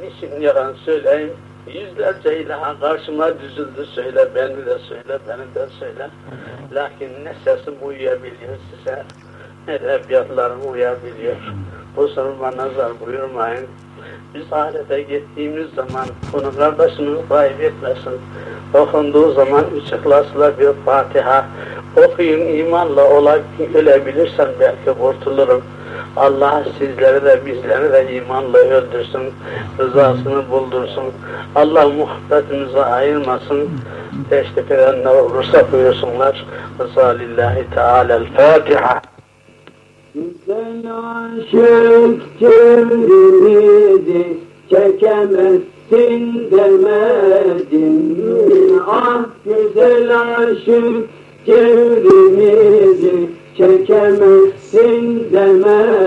Niçin yalan söyleyeyim? Yüzlerce ilaha karşıma düzüldü söyle, beni de söyle, beni de söyle. Lakin ne sesim uyuyabiliyor size, ne de edebiyatlarım uyuyabiliyor. Kusuruma nazar buyurmayın. Biz ahirete gittiğimiz zaman bunu kardeşiniz kaybetmesin. Okunduğu zaman üç ihlasla bir Fatiha okuyun imanla ola, ölebilirsem belki kurtulurum. Allah sizleri de bizleri de imanla öldürsün, rızasını buldursun. Allah muhabbetimizi ayırmasın. Teşrif edenler olursa buyursunlar. Rıza lillahi teala'l-Fatiha. Güzel aşık çevrimizi çekemezsin demedim? Ah güzel aşık çevrimizi çekemezsin demedim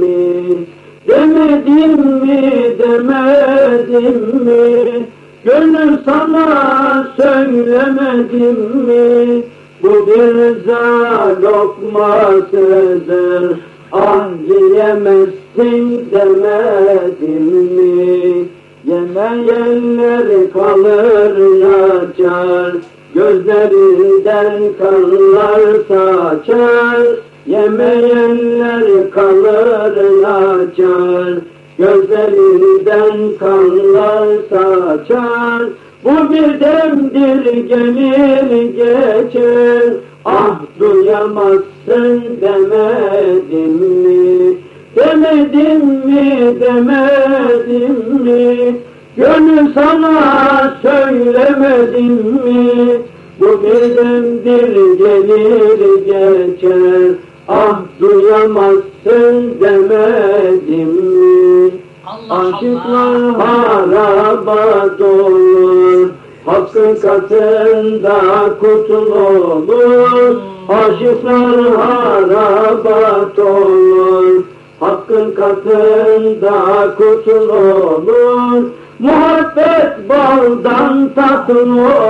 mi? Demedim mi, demedim mi? Gönül sana söylemedim mi? Bu bir lokmasıdır, ah yiyemezsin demedim mi? Yemeyenler kalır yaşar, gözlerinden kanlar saçar. Yemeyenler kalır yaşar, gözlerinden kanlar saçar. Bu bir demdir gelir geçer, ah duyamazsın demedim mi? Demedim mi, demedim mi? Gönül sana söylemedim mi? Bu bir demdir gelir geçer, ah duyamazsın demedim mi? Aşıklar haraba dolur, Hakkın katında kurtulur. Aşıklar haraba dolur, Hakkın katında kurtulur. Muhabbet baldan tatlı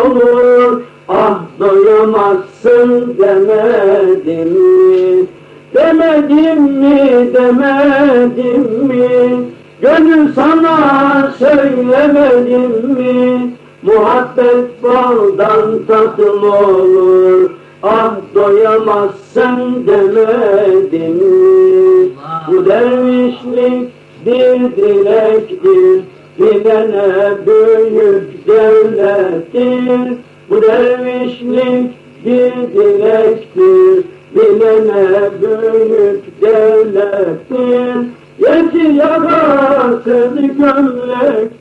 olur, Ah doyamazsın demedim mi? Demedim mi, demedim mi? Gönül sana söylemedim mi? Muhabbet baldan tatlı olur. Ah doyamazsın demedim mi? Bu dervişlik bir dilektir. Bilene büyük devlettir. Bu dervişlik bir dilektir. Bilene büyük devlettir. Yeti yakasız gömlektir,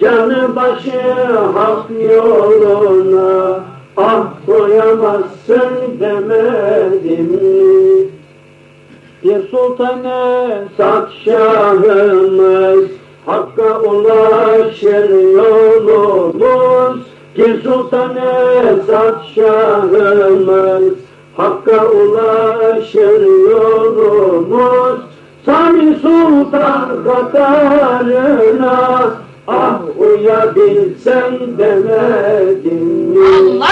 Canı başı hak yoluna Ah koyamazsın demedim mi? Bir sultan Esad şahımız Hakka ulaşır yolumuz Bir sultan Esad şahımız Hakka ulaşır yolumuz Sami Sultan katarına Ah uyabilsen demedim mi? Allah!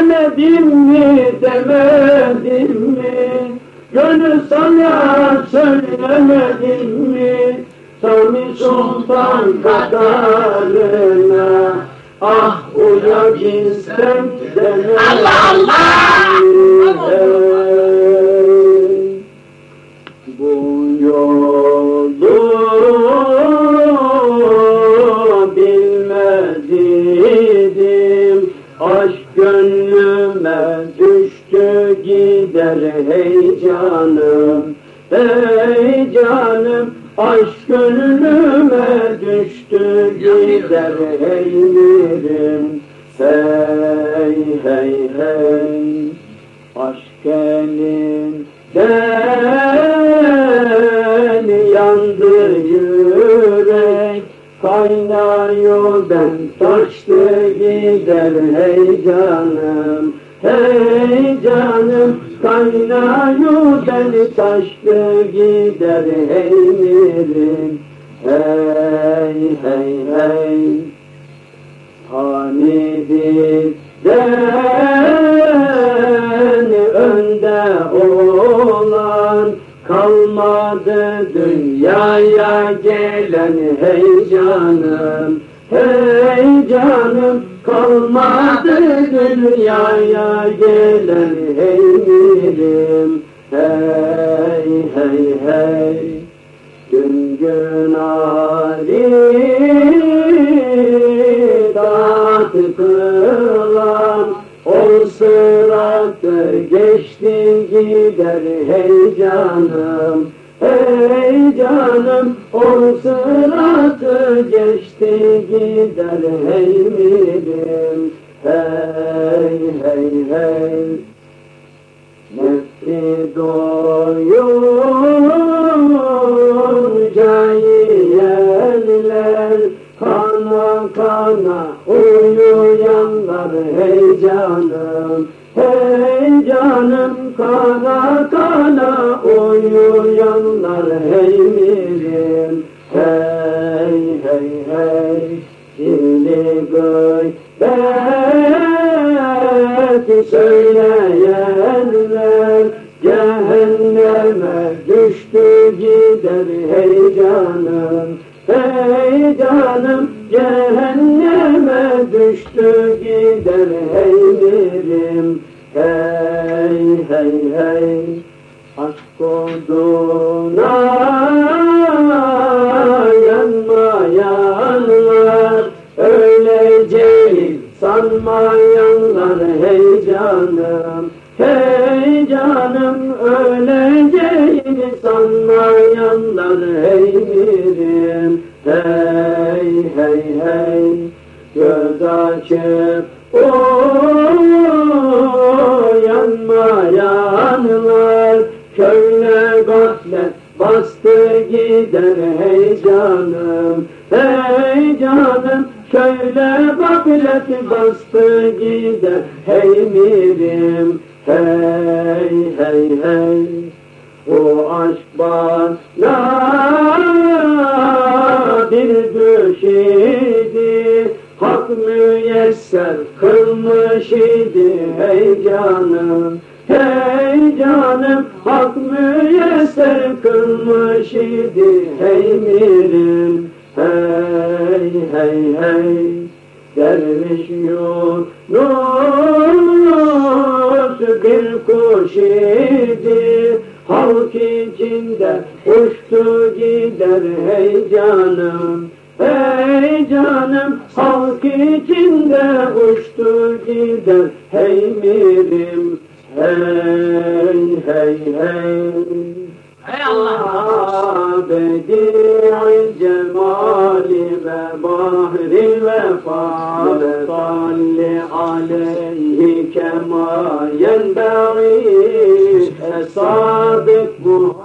Demedim mi, demedim mi? Gönül sana söylemedim mi? Sami Sultan katarına Ah uyabilsen demedim Allah, Allah! mi? Ey, canım Ey canım aşk gönlüme düştü gider dünyaya gelen hey canım Hey canım kalmadı dünyaya gelen hey mirim Hey hey hey gün gün Ali o sıratı geçti gider hey canım Hey canım o sıratı geçti gider hey mirim Hey hey hey. Nefsi doyunca yiyenler Kana kana uyuyanlar hey canım. Hey canım kana kana uyuyanlar hey mirim Hey hey hey Şimdi gıybeti söyleyenler Cehenneme düştü gider hey canım Hey canım cehenneme düştü gider hey mirim Hey hey hey aşk oduna yanmayanlar Öleceğiz sanmayanlar hey canım. Hey canım öleceğini sanmayanlar hey mirim. Hey hey hey göz açıp uyanmayanlar Köyle gaflet bastı gider hey canım Hey canım şöyle gaflet bastı gider hey mirim Hey hey hey. O aşk bana bir düş idi Hak müyesser kılmış idi hey canım Hey canım hak müyesser kılmış idi hey mirim Hey hey hey derviş Yunus bir kuş idi. Halk içinde uçtu gider hey canım Hey canım halk içinde uçtu gider. Hey mirim Hey hey hey. Hey Allah! Bedi'i cemali ve bahri vefa ve salli aleyhi kema yenbeği Esadık Muhammed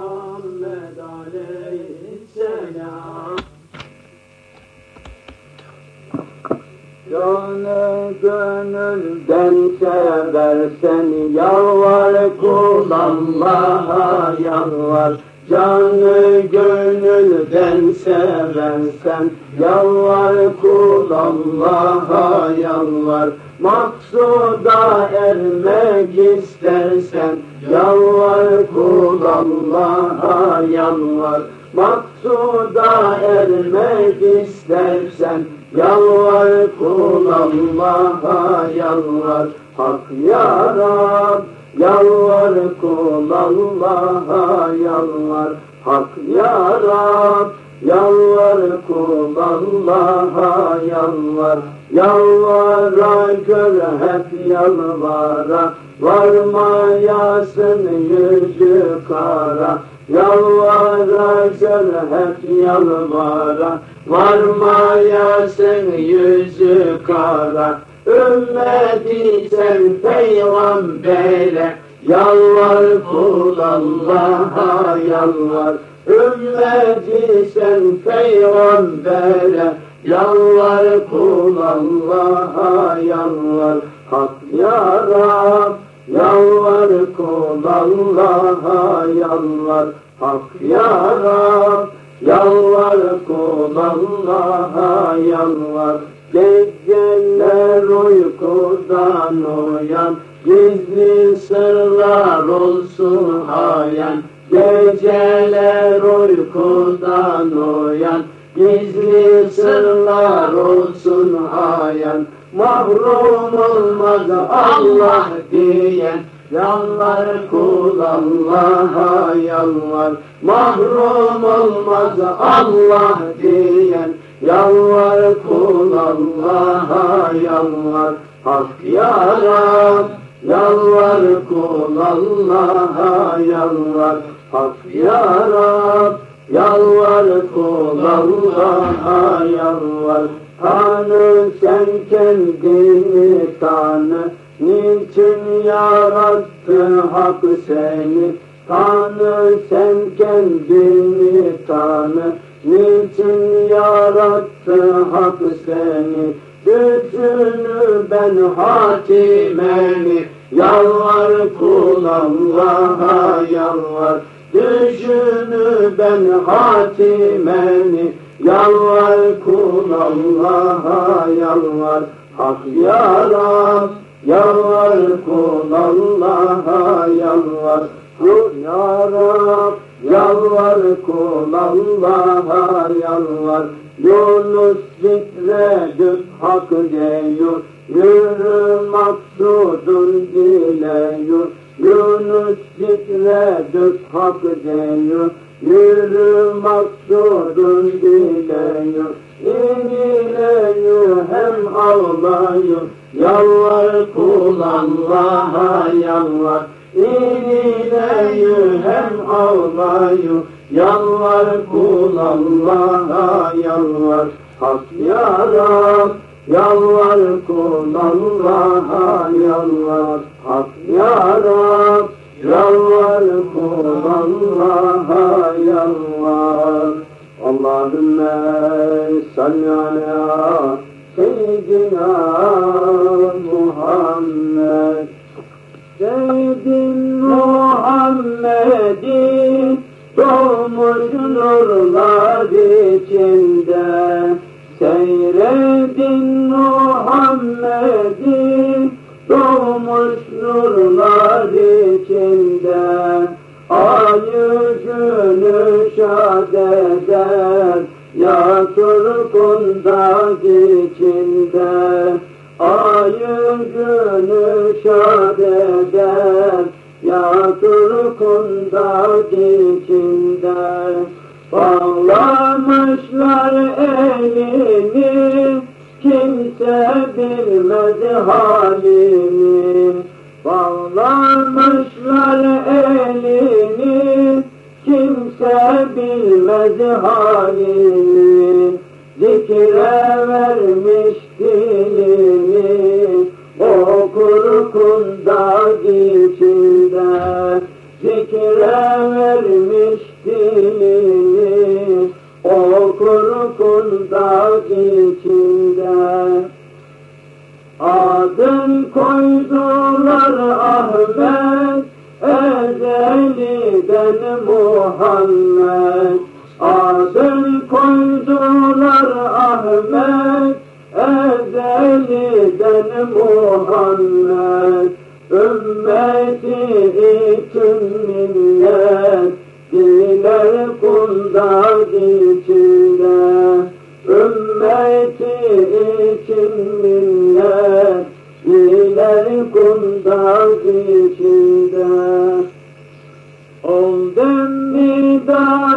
Canı gönülden seversen yalvar kul Allah'a yalvar. Canı gönülden seversen yalvar kul Allah'a yalvar. Maksuda ermek istersen yalvar kul Allah'a yalvar. Maksuda ermek istersen Yalvar kul Allah'a yalvar. Hak ya Rab Yalvar kul Allah'a yalvar. Hak ya Rab Yalvar kul Allah'a yalvar. Yalvara gör hep yalvara. Varmayasın yüzü kara. Yalvaracak hep yalvara Varmayasın yüzü kara Ümmeti sen peygambere Yalvar kul Allah'a yalvar Ümmeti sen peygambere Yalvar kul Allah'a yalvar Hak ya Rab. Yalvar kul Allah'a yalvar Hak ya Rab Yalvar kul Allah'a yalvar. Geceler uykudan uyan. Gizli sırlar olsun hayan. Geceler uykudan uyan. Gizli sırlar olsun hayan. Mahrum olmaz Allah diyen Yalvar kul Allah'a yalvar Mahrum olmaz Allah diyen. Yalvar kul Allah'a yalvar Hak ya Rab Yalvar kul Allah'a yalvar Hak ya Rab Yalvar kul Allah'a yalvar Tanrı sen kendini tanı Niçin yarattı hak seni? Tanrı sen kendini tanı. Niçin yarattı hak seni? Gücünü ben hatimeni Yalvar kul Allah'a yalvar. Düşünü ben hatimeni Yalvar kul Allah'a yalvar. Hak ya Rab Yalvar kul Allah'a yalvar. Kul ya Rab Yalvar kul Allah'a yalvar. Yunus zikredip hak diyor Yürü maksudun dileyor. Yunus zikredip hak diyor Yürü maksudun dileyor İnileyor hem ağlayıyor Yalvar kul Allah'a yalvar. İnileyor hem ağlayıyor Yalvar kul Allah'a yalvar. Hak ya Rab Yalvar kul Allah'a yalvar. Hak ya Rab Yalvar hain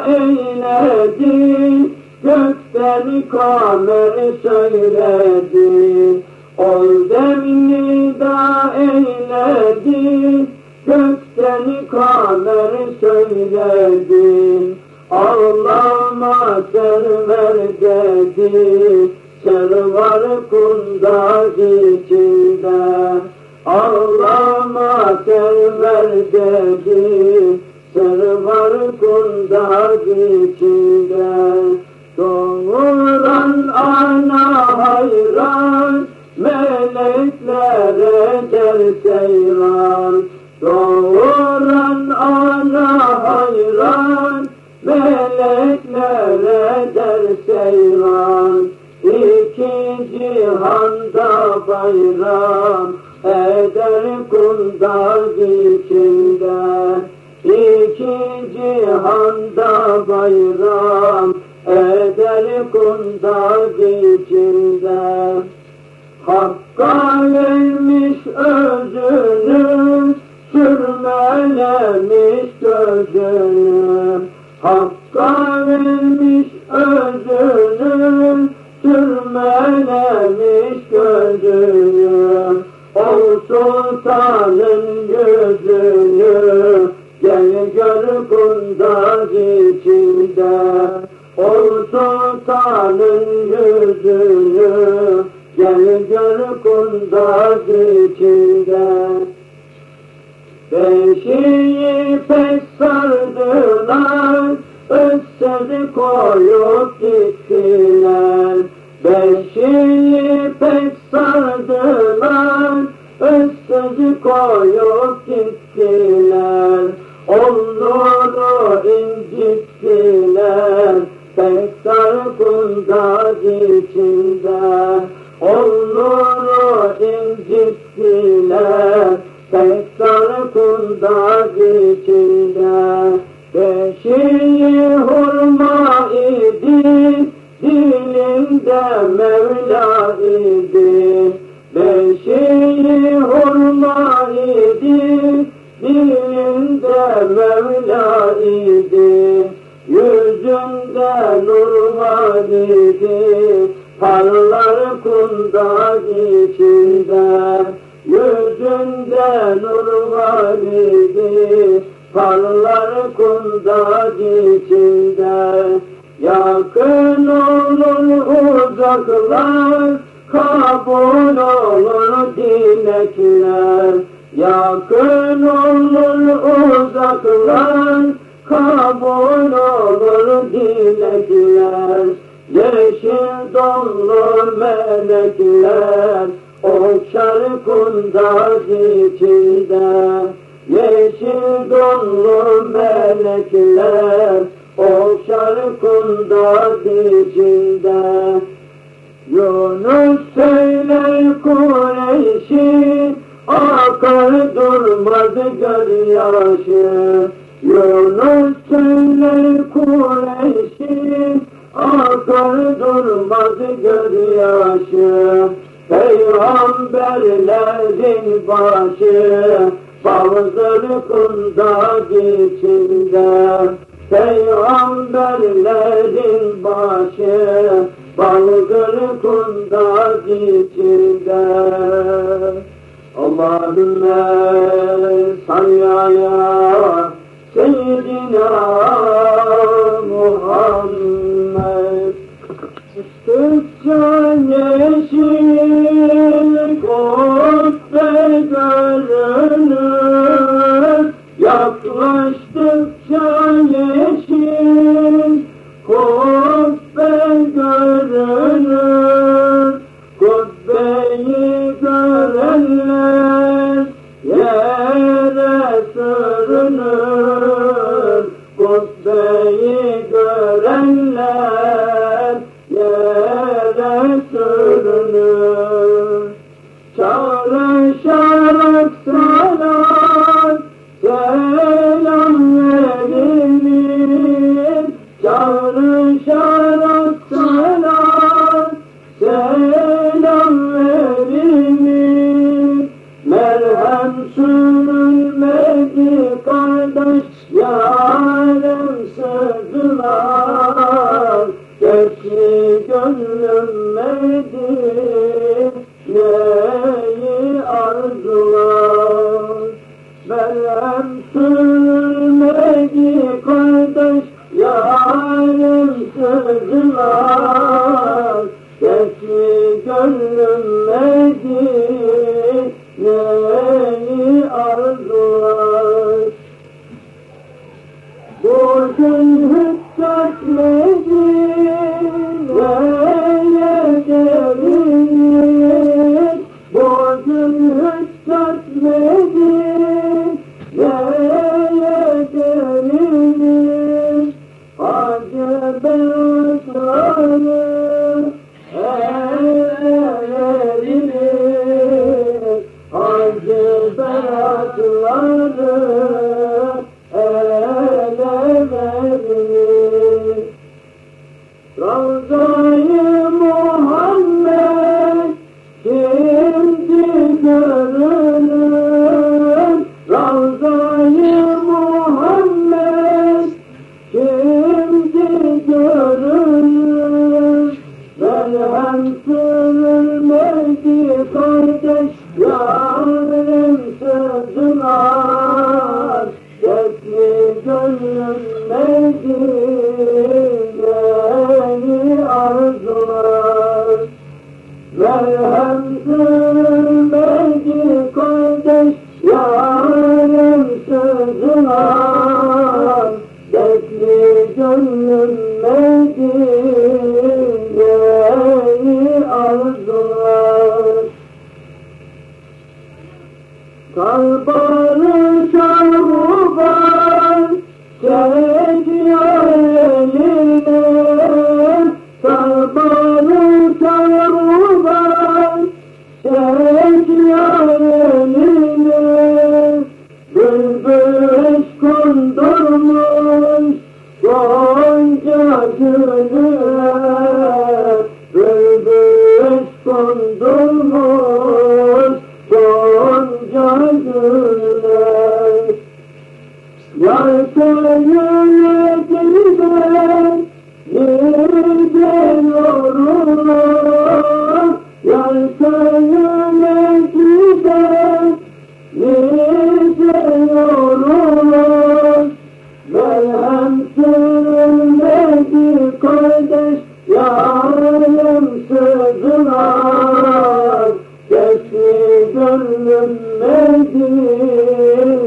nida eyledi Gökten kamer söyledi Oldum nida eyledi söyledi Gökten kamer söyledi Ağlama server dedi Servar kundaz içinde. Ağlama server dedi Servar kundaz içinde Doğuran ana hayran Meleklere der seyran Doğuran ana hayran Meleklere der seyran İki cihanda bayram Eder kundaz içinde cihanda Olur uzaklar Kabul olur dilekler. Yeşil donlu melekler Okşar kundaz içinde. Yeşil donlu melekler Okşar kundaz içinde. Yunus söyler Kureyş'i Akar durmaz gözyaşı Yunus söyler Kureyş'i. Akar durmaz gözyaşı Peygamberlerin başı Bağızır kundaz içinde Peygamberlerin başı Bağızır kundaz içinde Allahümme salli ala seyyidina Merhem sürülmedi kardeş yarım sızlar hayatları Kalbanı çavuban, çavuban gönlüm meydim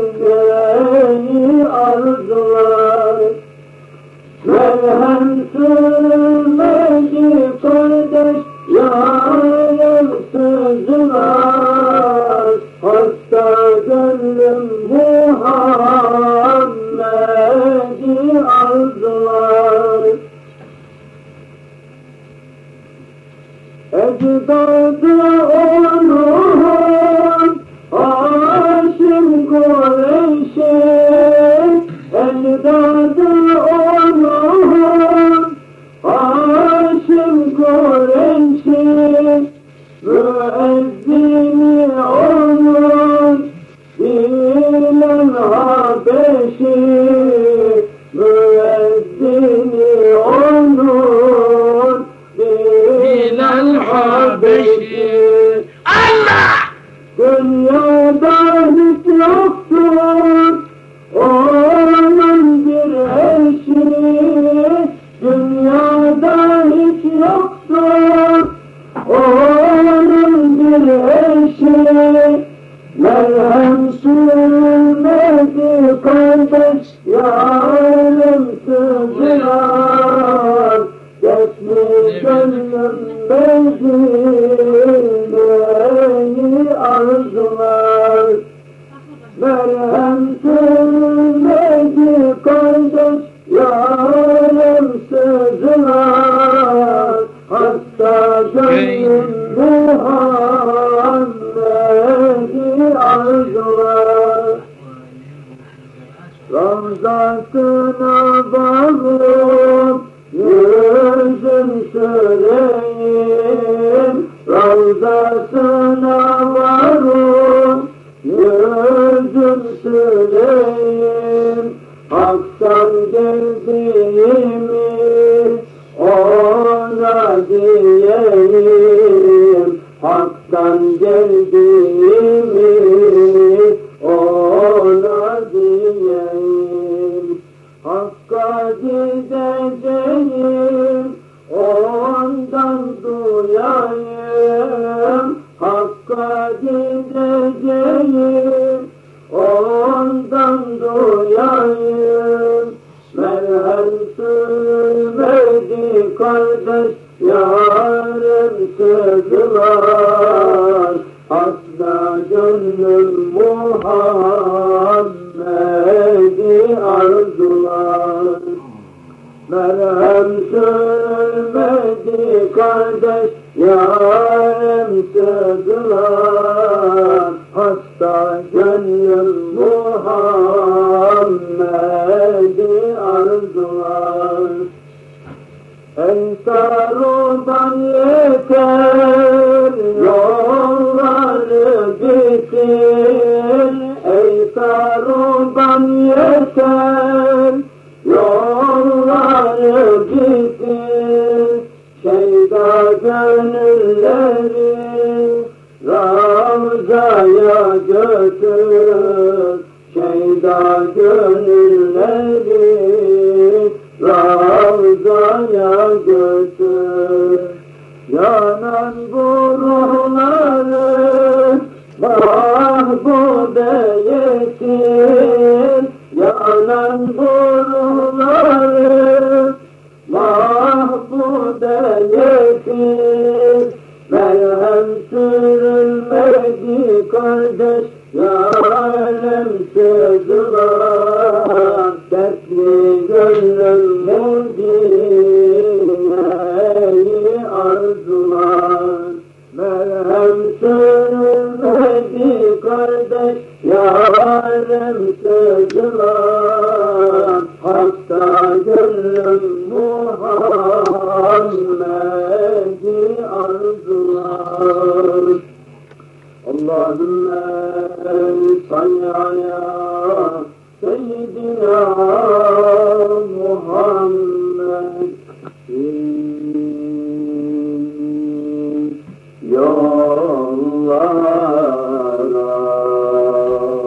Farkına varım, Hak'tan geldiğimi ona diyeyim, Hak'tan geldiğimi gideceğim ondan duyayım Merhem sürmedi kardeş yarım sığdılar Hasta gönlüm Muhammed'i arzular Merhem sürmedi kardeş yarım sürülmedi kardeş Yarem sözüler Dertli gönlüm Medine'yi arzular Merhem sürülmedi kardeş Yarem sözüler Hasta gönlüm Muhammed'i arzular Allahümme salli ala seyyidina Muhammed. Yollara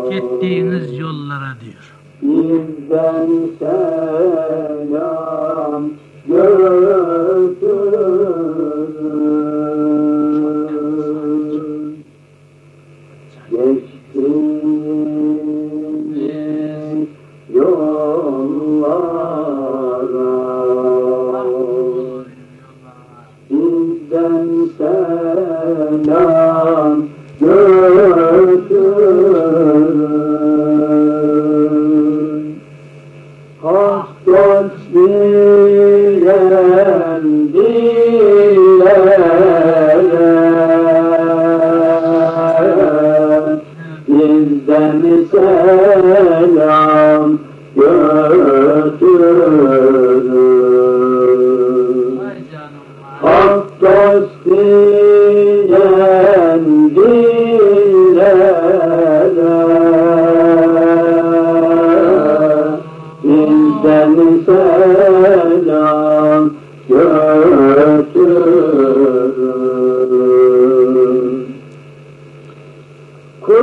Gittiğiniz yollara diyor. Bizden selam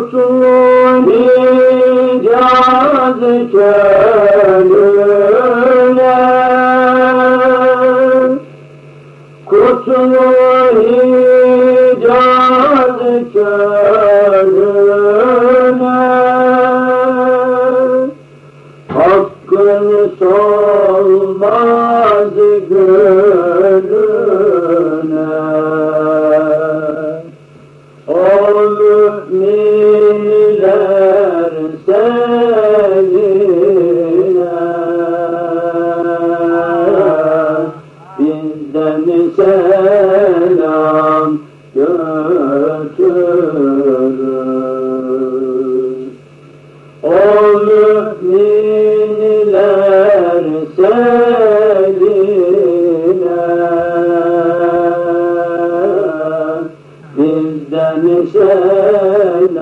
Rasul Bizden